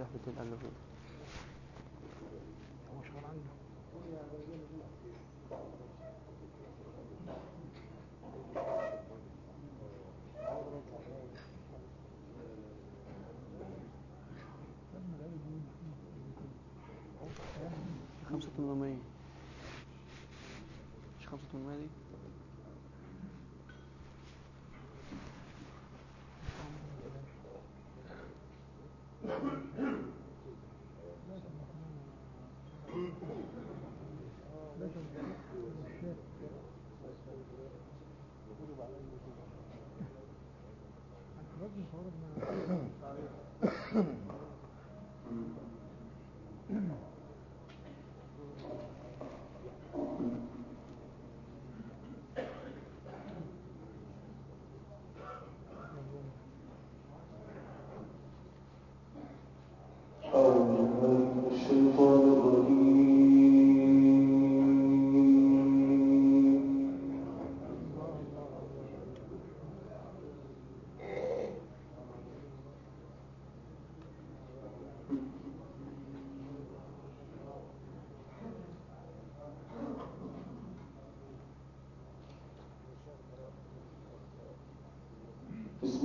امبارح بتين له هو شغال عنده خمسة من مش خمسة تمنمية دي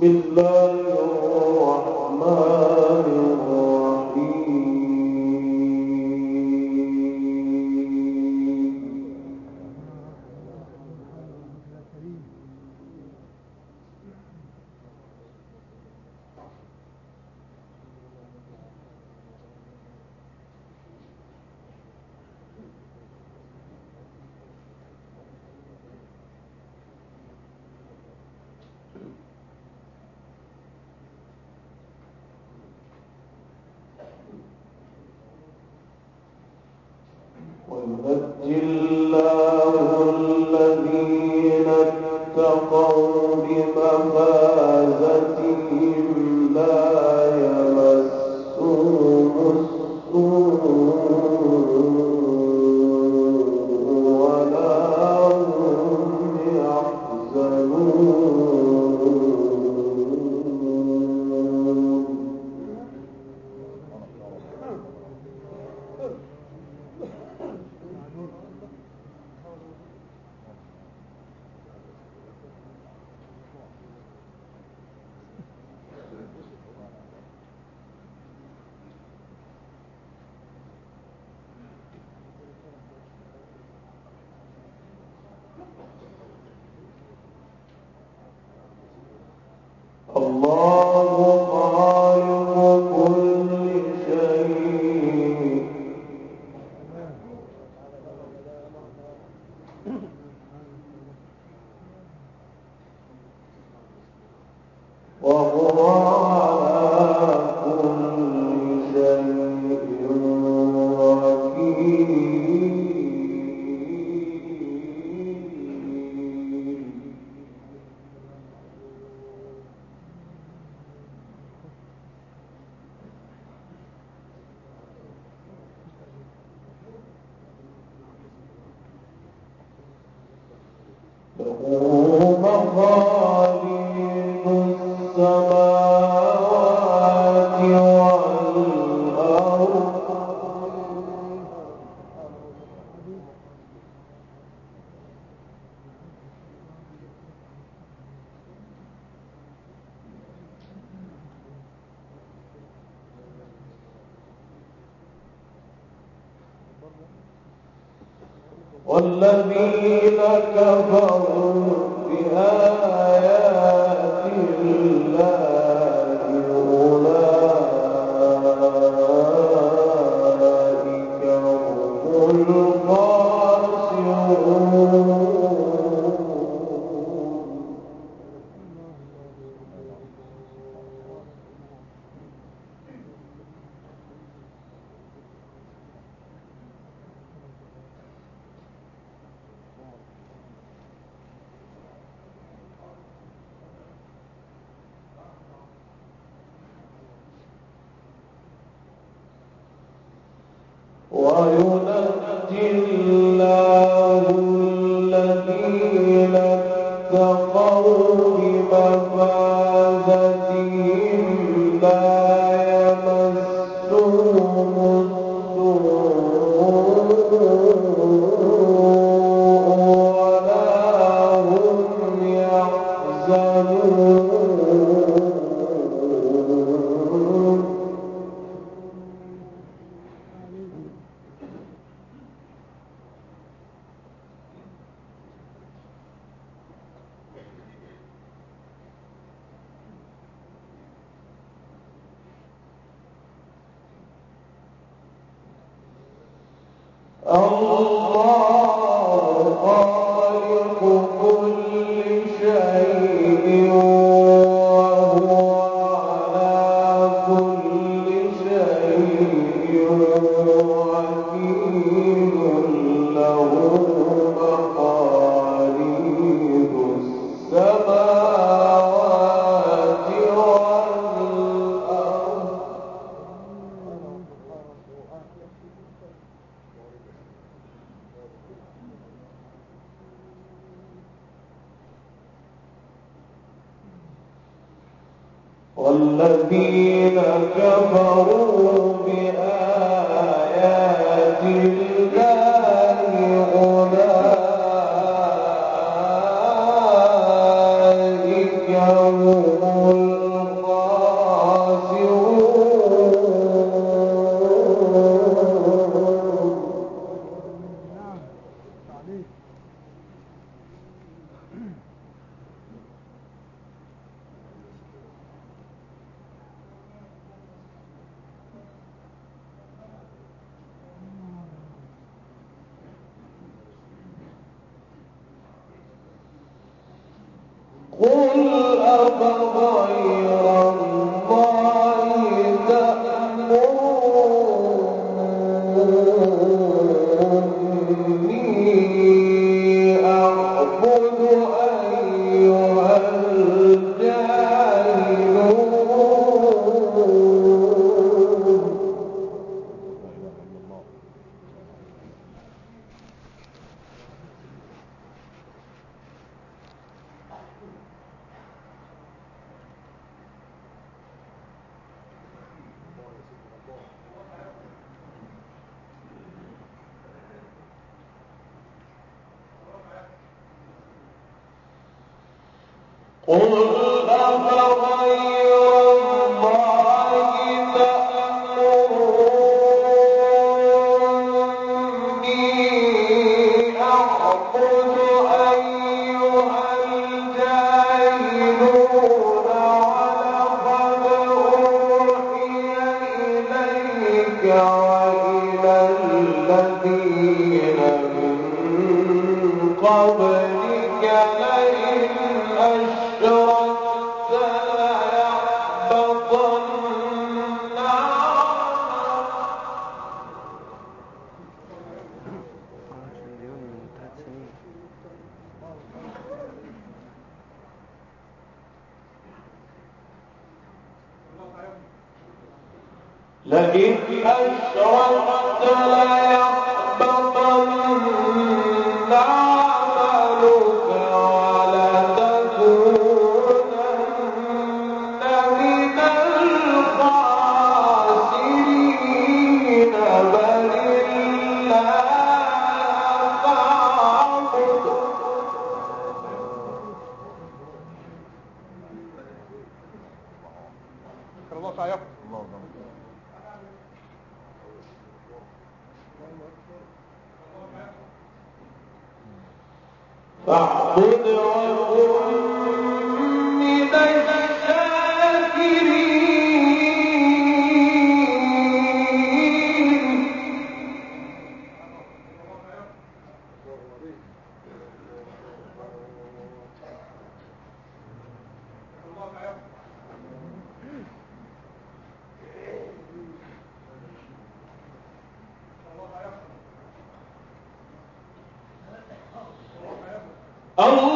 Gracias. Allah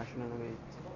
national image.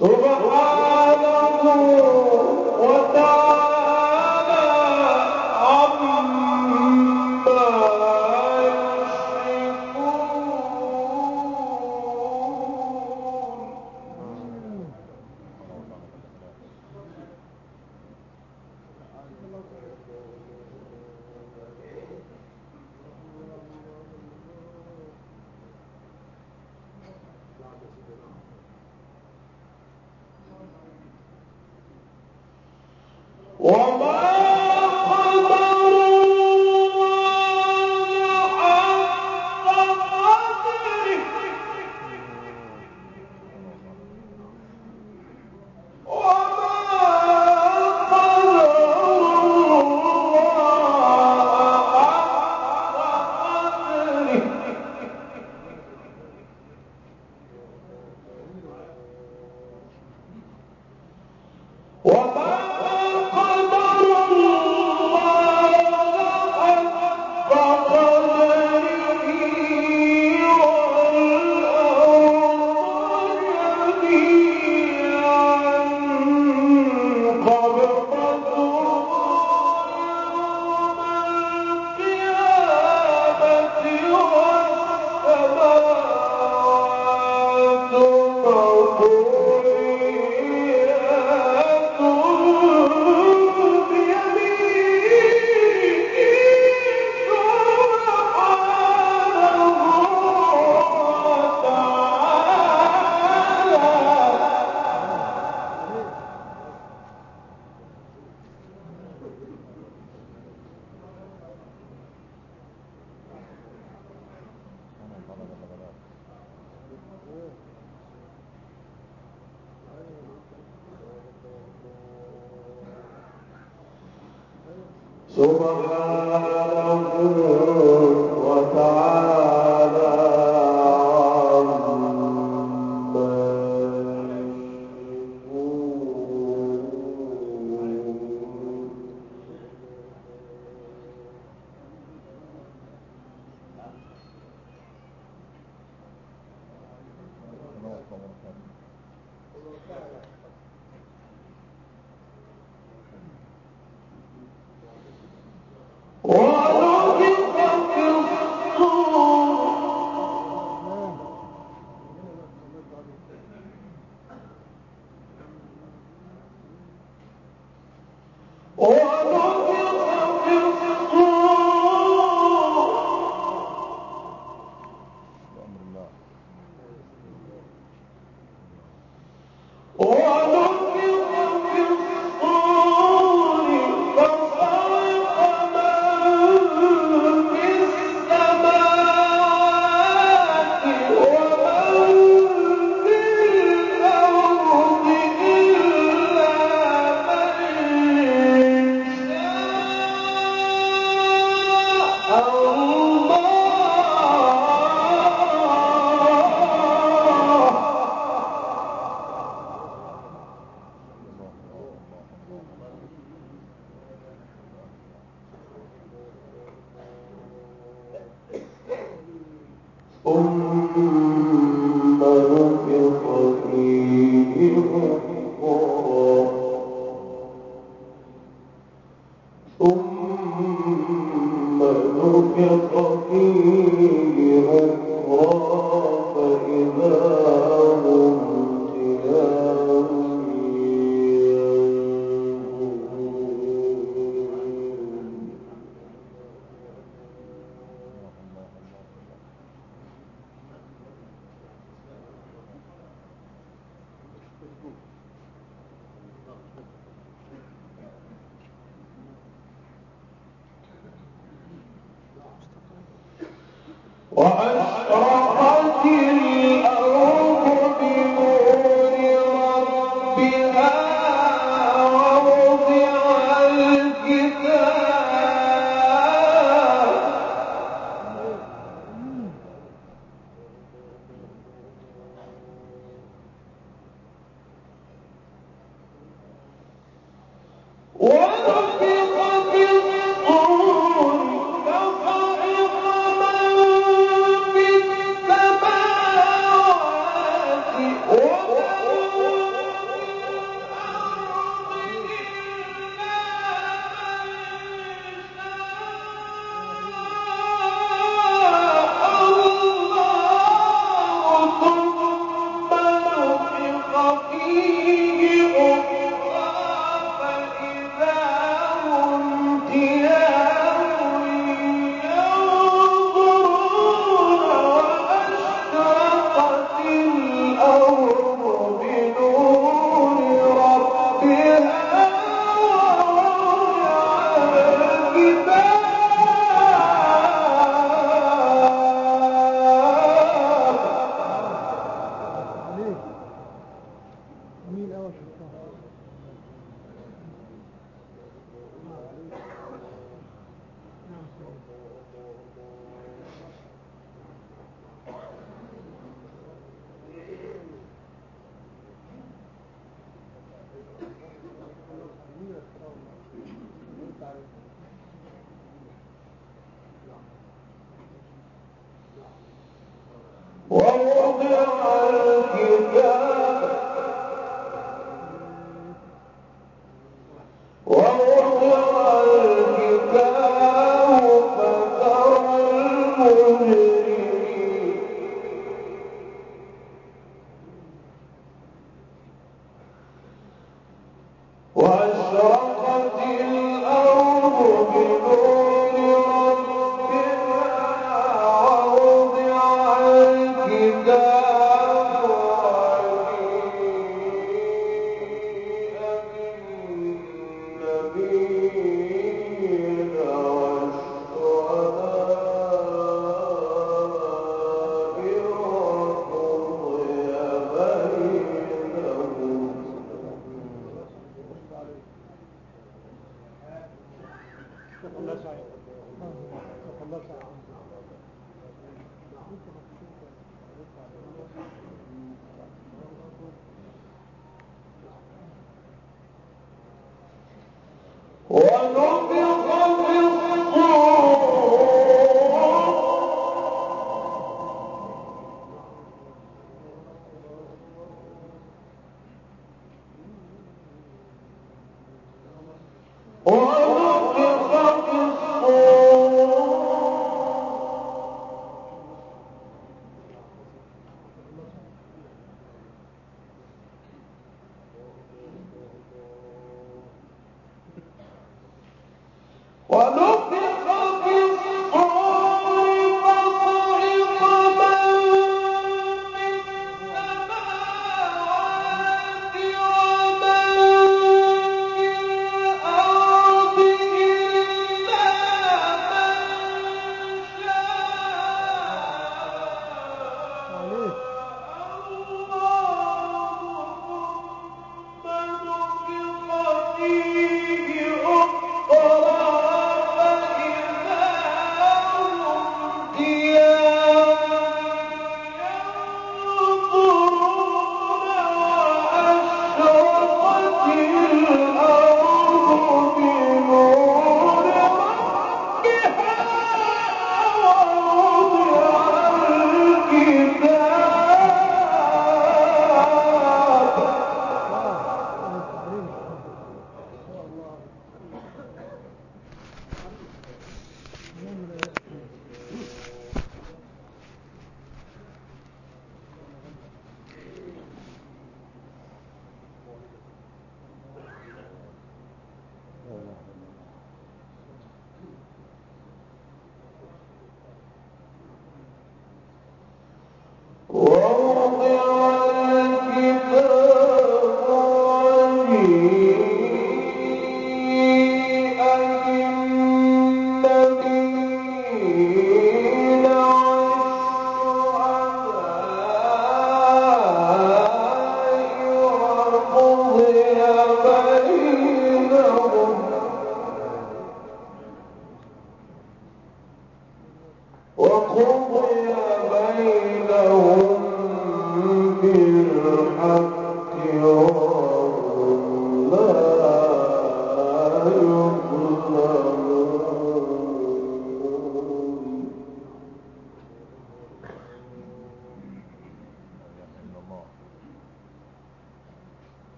Руба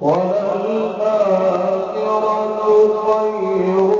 وللآخرة خير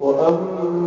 وأما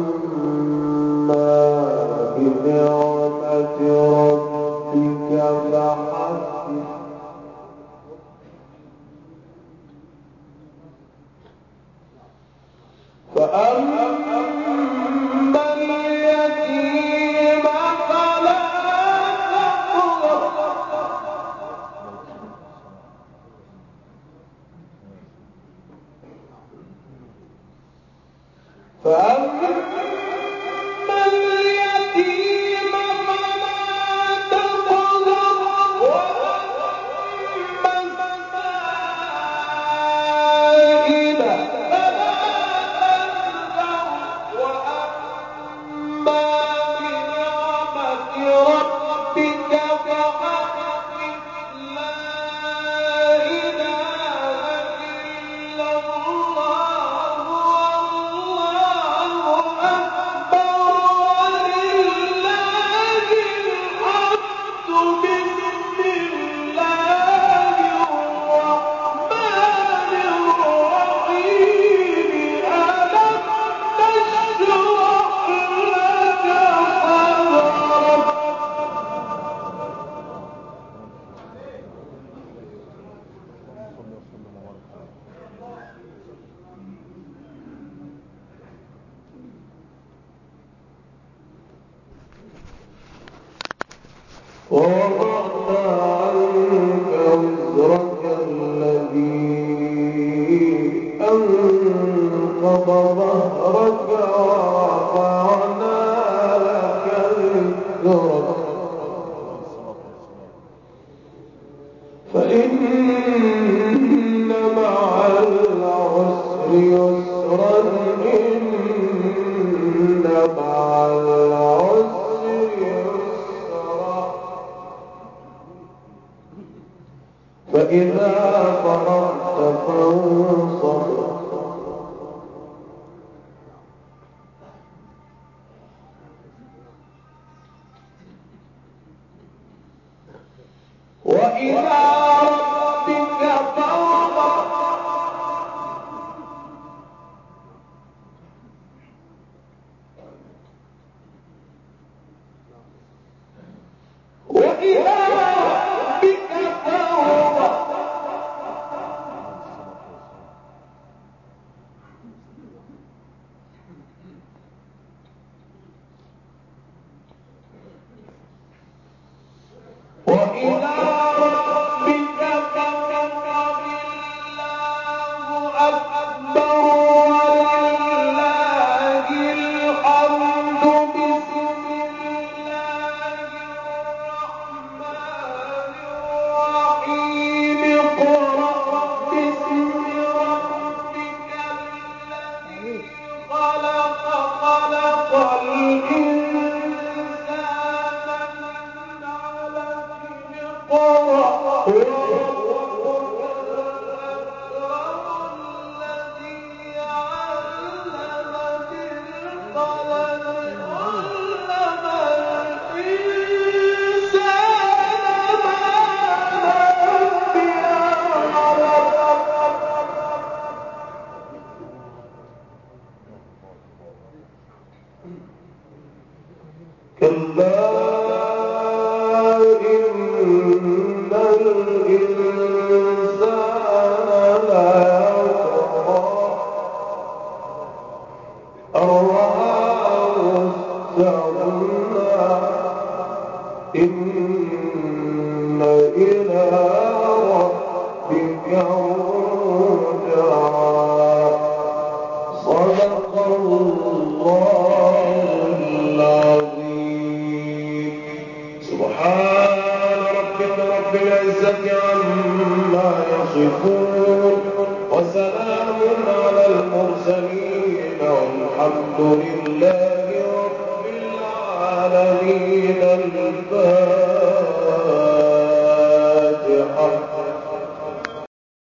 Isa